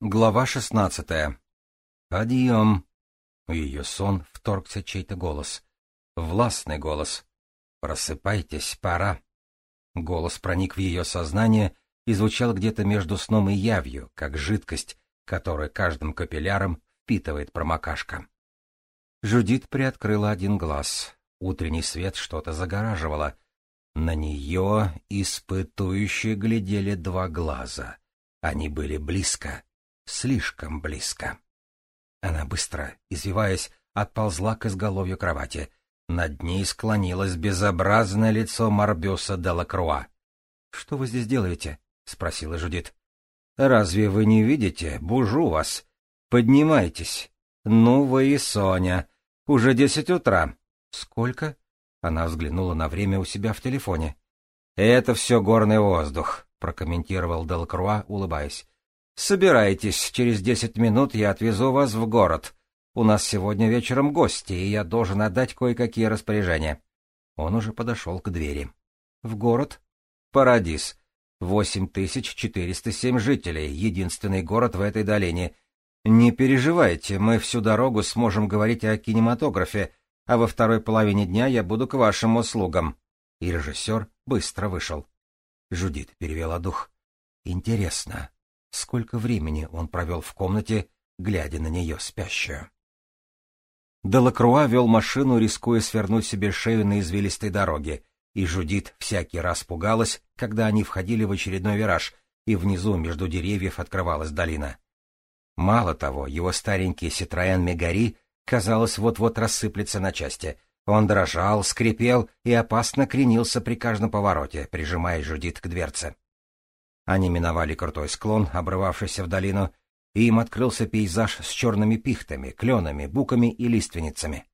Глава шестнадцатая. «Подъем!» У ее сон вторгся чей-то голос. Властный голос. «Просыпайтесь, пора!» Голос проник в ее сознание и звучал где-то между сном и явью, как жидкость, которую каждым капилляром впитывает промокашка. Жудит приоткрыла один глаз. Утренний свет что-то загораживало. На нее испытующе глядели два глаза. Они были близко слишком близко. Она быстро, извиваясь, отползла к изголовью кровати. Над ней склонилось безобразное лицо Марбюса де Лакруа. — Что вы здесь делаете? — спросила Жудит. — Разве вы не видите? Бужу вас. Поднимайтесь. Ну вы и Соня. Уже десять утра. — Сколько? Она взглянула на время у себя в телефоне. — Это все горный воздух, — прокомментировал Делакруа, улыбаясь. Собирайтесь, через десять минут я отвезу вас в город. У нас сегодня вечером гости, и я должен отдать кое-какие распоряжения. Он уже подошел к двери. В город? Парадис. Восемь тысяч четыреста семь жителей, единственный город в этой долине. Не переживайте, мы всю дорогу сможем говорить о кинематографе, а во второй половине дня я буду к вашим услугам. И режиссер быстро вышел. Жудит перевела дух. Интересно, сколько времени он провел в комнате, глядя на нее спящую. Делакруа вел машину, рискуя свернуть себе шею на извилистой дороге, и Жудит всякий раз пугалась, когда они входили в очередной вираж, и внизу между деревьев открывалась долина. Мало того, его старенький Ситроен Мегари, казалось, вот-вот рассыплется на части. Он дрожал, скрипел и опасно кренился при каждом повороте, прижимая Жудит к дверце. Они миновали крутой склон, обрывавшийся в долину, и им открылся пейзаж с черными пихтами, кленами, буками и лиственницами.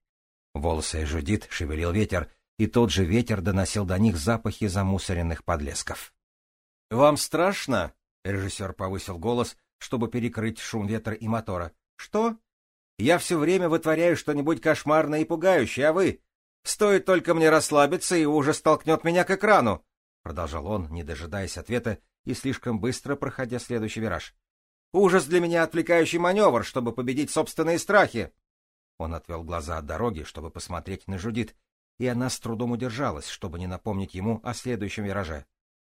Волосы Жудит шевелил ветер, и тот же ветер доносил до них запахи замусоренных подлесков. — Вам страшно? — режиссер повысил голос, чтобы перекрыть шум ветра и мотора. — Что? Я все время вытворяю что-нибудь кошмарное и пугающее, а вы? Стоит только мне расслабиться, и ужас толкнет меня к экрану, — продолжал он, не дожидаясь ответа, и слишком быстро проходя следующий вираж. «Ужас для меня отвлекающий маневр, чтобы победить собственные страхи!» Он отвел глаза от дороги, чтобы посмотреть на Жудит, и она с трудом удержалась, чтобы не напомнить ему о следующем вираже.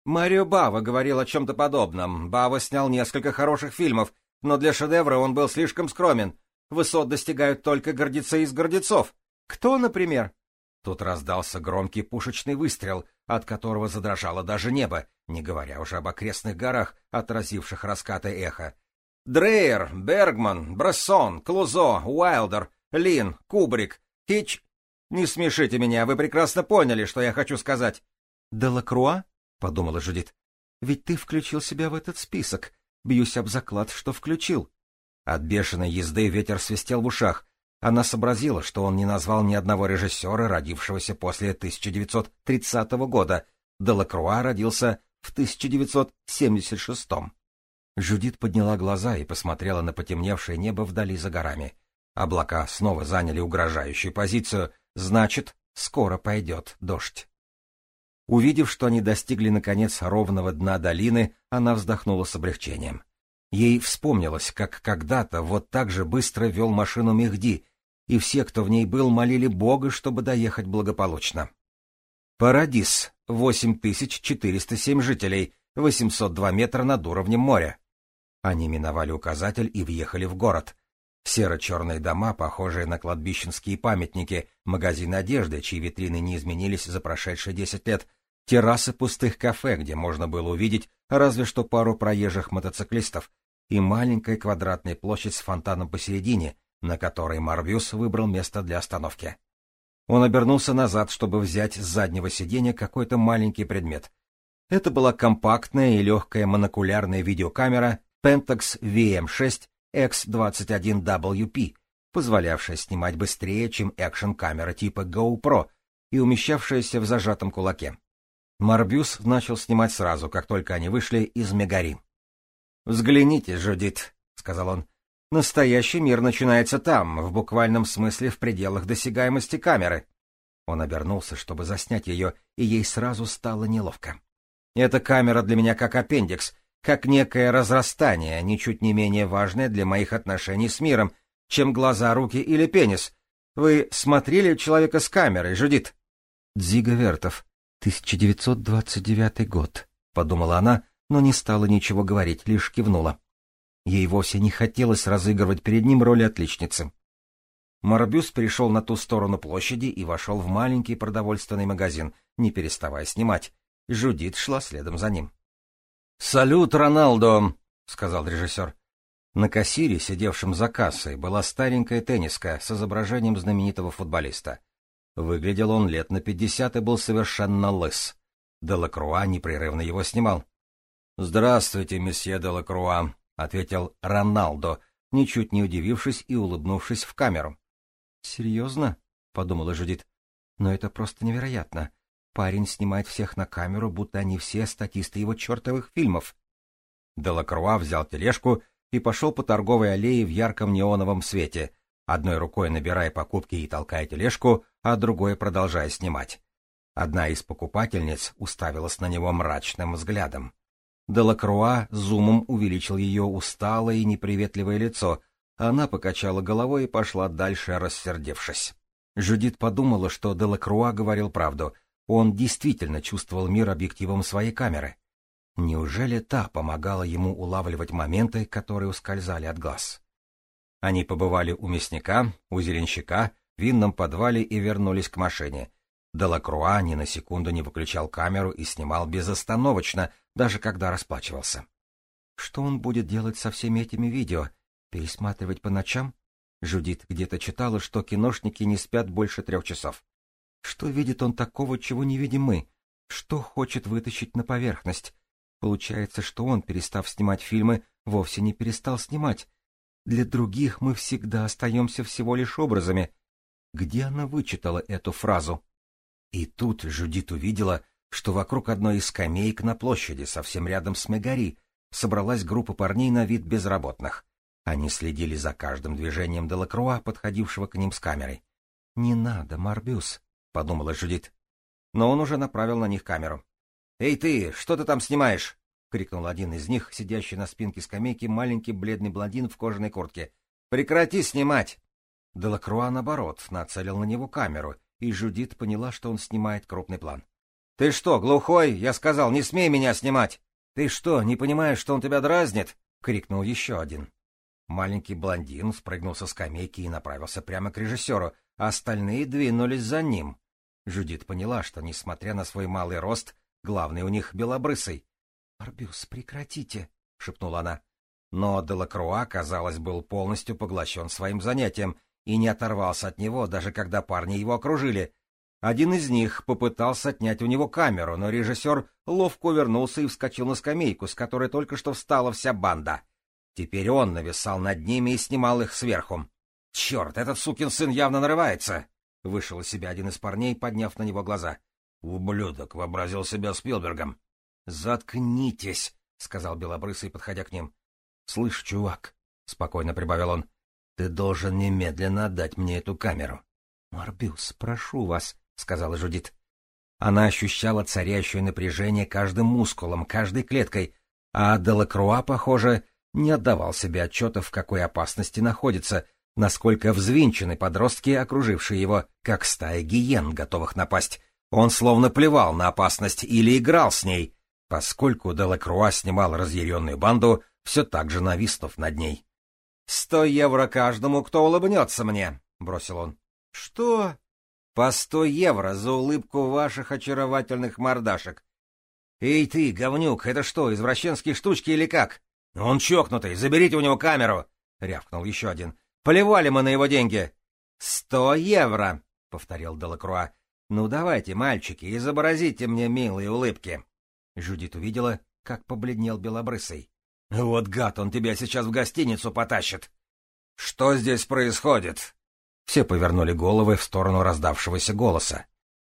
Марио Бава говорил о чем-то подобном. Бава снял несколько хороших фильмов, но для шедевра он был слишком скромен. Высот достигают только гордецы из гордецов. Кто, например? Тут раздался громкий пушечный выстрел, от которого задрожало даже небо, не говоря уже об окрестных горах, отразивших раскаты эха. Дрейер, Бергман, Брессон, Клузо, Уайлдер, Лин, Кубрик, Хич... Не смешите меня, вы прекрасно поняли, что я хочу сказать. — Делакруа? — подумала Жудит. — Ведь ты включил себя в этот список. Бьюсь об заклад, что включил. От бешеной езды ветер свистел в ушах, она сообразила, что он не назвал ни одного режиссера, родившегося после 1930 года. Делакруа родился в 1976. Жюдит подняла глаза и посмотрела на потемневшее небо вдали за горами. Облака снова заняли угрожающую позицию, значит, скоро пойдет дождь. Увидев, что они достигли, наконец, ровного дна долины, она вздохнула с облегчением. Ей вспомнилось, как когда-то вот так же быстро вел машину Мехди, и все, кто в ней был, молили Бога, чтобы доехать благополучно. Парадис, 8407 жителей, 802 метра над уровнем моря. Они миновали указатель и въехали в город. Серо-черные дома, похожие на кладбищенские памятники, магазины одежды, чьи витрины не изменились за прошедшие десять лет, террасы пустых кафе, где можно было увидеть разве что пару проезжих мотоциклистов, и маленькая квадратная площадь с фонтаном посередине, на которой Марвиус выбрал место для остановки. Он обернулся назад, чтобы взять с заднего сиденья какой-то маленький предмет. Это была компактная и легкая монокулярная видеокамера Pentax VM6 X21WP, позволявшая снимать быстрее, чем экшн-камера типа GoPro и умещавшаяся в зажатом кулаке. Марбюс начал снимать сразу, как только они вышли из Мегари. «Взгляните, Жудит», — сказал он, Настоящий мир начинается там, в буквальном смысле в пределах досягаемости камеры. Он обернулся, чтобы заснять ее, и ей сразу стало неловко. Эта камера для меня как аппендикс, как некое разрастание, ничуть не менее важное для моих отношений с миром, чем глаза, руки или пенис. Вы смотрели человека с камерой, Жудит? Дзига Вертов, 1929 год, — подумала она, но не стала ничего говорить, лишь кивнула. Ей вовсе не хотелось разыгрывать перед ним роли отличницы. Морбюс перешел на ту сторону площади и вошел в маленький продовольственный магазин, не переставая снимать. Жудит шла следом за ним. — Салют, Роналдо! — сказал режиссер. На кассире, сидевшем за кассой, была старенькая тенниска с изображением знаменитого футболиста. Выглядел он лет на пятьдесят и был совершенно лыс. Делакруа непрерывно его снимал. — Здравствуйте, месье Делакруа, — ответил Роналдо, ничуть не удивившись и улыбнувшись в камеру. «Серьезно?» — подумала Жудит. «Но это просто невероятно. Парень снимает всех на камеру, будто они все статисты его чертовых фильмов». Делакруа взял тележку и пошел по торговой аллее в ярком неоновом свете, одной рукой набирая покупки и толкая тележку, а другой продолжая снимать. Одна из покупательниц уставилась на него мрачным взглядом. Делакруа зумом увеличил ее усталое и неприветливое лицо, она покачала головой и пошла дальше, рассердевшись. Жюдит подумала, что Делакруа говорил правду. Он действительно чувствовал мир объективом своей камеры. Неужели та помогала ему улавливать моменты, которые ускользали от глаз? Они побывали у мясника, у зеленщика, в винном подвале и вернулись к машине. Делакруа ни на секунду не выключал камеру и снимал безостановочно, даже когда расплачивался. Что он будет делать со всеми этими видео, Пересматривать по ночам? Жудит где-то читала, что киношники не спят больше трех часов. Что видит он такого, чего не видим мы? Что хочет вытащить на поверхность? Получается, что он, перестав снимать фильмы, вовсе не перестал снимать. Для других мы всегда остаемся всего лишь образами. Где она вычитала эту фразу? И тут Жудит увидела, что вокруг одной из скамеек на площади, совсем рядом с Мегари, собралась группа парней на вид безработных. Они следили за каждым движением Делакруа, подходившего к ним с камерой. — Не надо, Марбюс, — подумала Жудит. Но он уже направил на них камеру. — Эй ты, что ты там снимаешь? — крикнул один из них, сидящий на спинке скамейки, маленький бледный блондин в кожаной куртке. — Прекрати снимать! Делакруа, наоборот, нацелил на него камеру, и Жудит поняла, что он снимает крупный план. — Ты что, глухой? Я сказал, не смей меня снимать! — Ты что, не понимаешь, что он тебя дразнит? — крикнул еще один. Маленький блондин спрыгнул со скамейки и направился прямо к режиссеру, а остальные двинулись за ним. Жудит поняла, что, несмотря на свой малый рост, главный у них белобрысый. — Арбюс, прекратите, — шепнула она. Но Делакруа, казалось, был полностью поглощен своим занятием и не оторвался от него, даже когда парни его окружили. Один из них попытался отнять у него камеру, но режиссер ловко увернулся и вскочил на скамейку, с которой только что встала вся банда. Теперь он нависал над ними и снимал их сверху. «Черт, этот сукин сын явно нарывается!» — вышел из себя один из парней, подняв на него глаза. «Ублюдок вообразил себя Спилбергом». «Заткнитесь!» — сказал Белобрысый, подходя к ним. «Слышь, чувак!» — спокойно прибавил он. «Ты должен немедленно отдать мне эту камеру». «Марбюс, прошу вас», — сказала Жудит. Она ощущала царящее напряжение каждым мускулом, каждой клеткой, а Делакруа, похоже, не отдавал себе отчета, в какой опасности находится, насколько взвинчены подростки, окружившие его, как стая гиен, готовых напасть. Он словно плевал на опасность или играл с ней, поскольку Делакруа снимал разъяренную банду, все так же нависнув над ней. — Сто евро каждому, кто улыбнется мне, — бросил он. — Что? — По сто евро за улыбку ваших очаровательных мордашек. — Эй ты, говнюк, это что, извращенские штучки или как? «Он чокнутый, заберите у него камеру!» — рявкнул еще один. «Поливали мы на его деньги!» «Сто евро!» — повторил Делакруа. «Ну давайте, мальчики, изобразите мне милые улыбки!» Жудит увидела, как побледнел Белобрысый. «Вот гад, он тебя сейчас в гостиницу потащит!» «Что здесь происходит?» Все повернули головы в сторону раздавшегося голоса.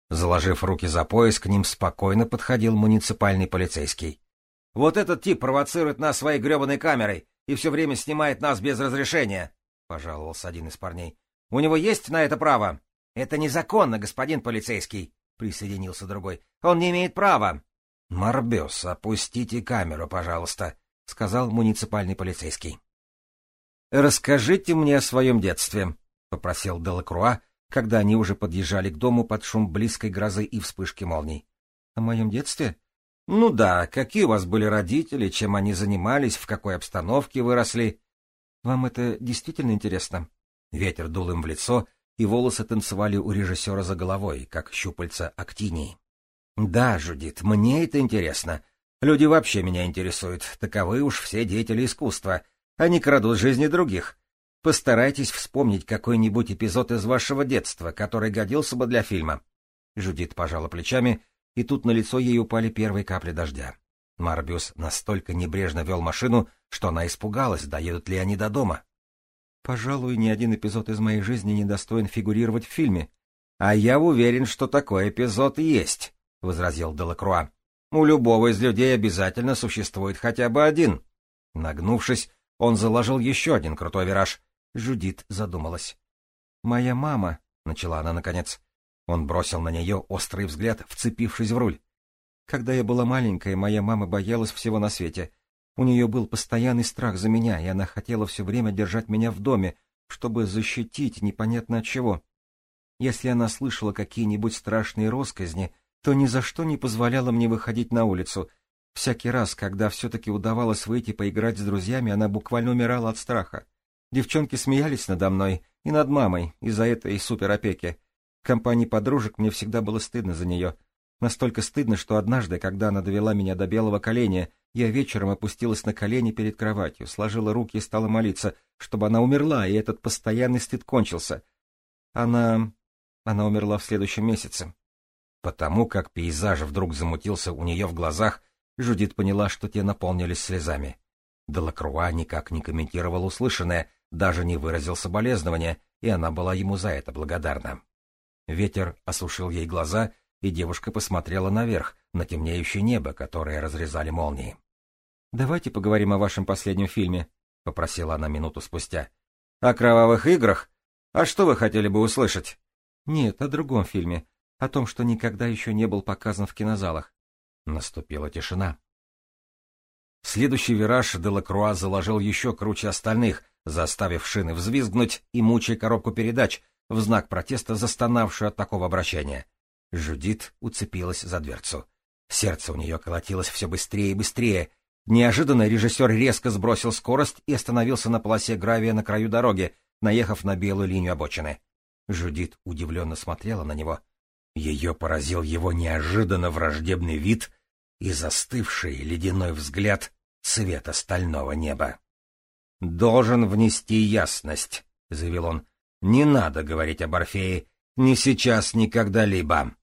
Заложив руки за пояс, к ним спокойно подходил муниципальный полицейский. Вот этот тип провоцирует нас своей гребаной камерой и все время снимает нас без разрешения, — пожаловался один из парней. — У него есть на это право? — Это незаконно, господин полицейский, — присоединился другой. — Он не имеет права. — Морбес, опустите камеру, пожалуйста, сказал муниципальный полицейский. «Расскажите мне о своем детстве», — попросил Делакруа, когда они уже подъезжали к дому под шум близкой грозы и вспышки молний. «О моем детстве?» «Ну да, какие у вас были родители, чем они занимались, в какой обстановке выросли?» «Вам это действительно интересно?» Ветер дул им в лицо, и волосы танцевали у режиссера за головой, как щупальца актинии. «Да, Жудит, мне это интересно. Люди вообще меня интересуют. Таковы уж все деятели искусства. Они крадут жизни других. Постарайтесь вспомнить какой-нибудь эпизод из вашего детства, который годился бы для фильма». Жудит пожала плечами, и тут на лицо ей упали первые капли дождя. Марбиус настолько небрежно вел машину, что она испугалась, доедут ли они до дома. Пожалуй, ни один эпизод из моей жизни не достоин фигурировать в фильме. — А я уверен, что такой эпизод есть, — возразил Делакруа. — У любого из людей обязательно существует хотя бы один. Нагнувшись, он заложил еще один крутой вираж. Жудит задумалась. — Моя мама, — начала она наконец. Он бросил на нее острый взгляд, вцепившись в руль. Когда я была маленькая, моя мама боялась всего на свете. У нее был постоянный страх за меня, и она хотела все время держать меня в доме, чтобы защитить непонятно от чего. Если она слышала какие-нибудь страшные росказни, то ни за что не позволяла мне выходить на улицу. Всякий раз, когда все-таки удавалось выйти поиграть с друзьями, она буквально умирала от страха. Девчонки смеялись надо мной и над мамой из-за этой суперопеки. В компании подружек мне всегда было стыдно за нее — Настолько стыдно, что однажды, когда она довела меня до белого коленя, я вечером опустилась на колени перед кроватью, сложила руки и стала молиться, чтобы она умерла, и этот постоянный стыд кончился. Она... она умерла в следующем месяце. Потому как пейзаж вдруг замутился у нее в глазах, Жудит поняла, что те наполнились слезами. Делакруа никак не комментировал услышанное, даже не выразил соболезнования, и она была ему за это благодарна. Ветер осушил ей глаза, и девушка посмотрела наверх, на темнеющее небо, которое разрезали молнии. — Давайте поговорим о вашем последнем фильме, — попросила она минуту спустя. — О кровавых играх? А что вы хотели бы услышать? — Нет, о другом фильме, о том, что никогда еще не был показан в кинозалах. Наступила тишина. Следующий вираж Делакруа заложил еще круче остальных, заставив шины взвизгнуть и мучая коробку передач, в знак протеста застонавшую от такого обращения. Жудит уцепилась за дверцу. Сердце у нее колотилось все быстрее и быстрее. Неожиданно режиссер резко сбросил скорость и остановился на полосе гравия на краю дороги, наехав на белую линию обочины. Жудит удивленно смотрела на него. Ее поразил его неожиданно враждебный вид и застывший ледяной взгляд цвета стального неба. «Должен внести ясность», — заявил он. «Не надо говорить об Орфее, ни сейчас, ни когда-либо».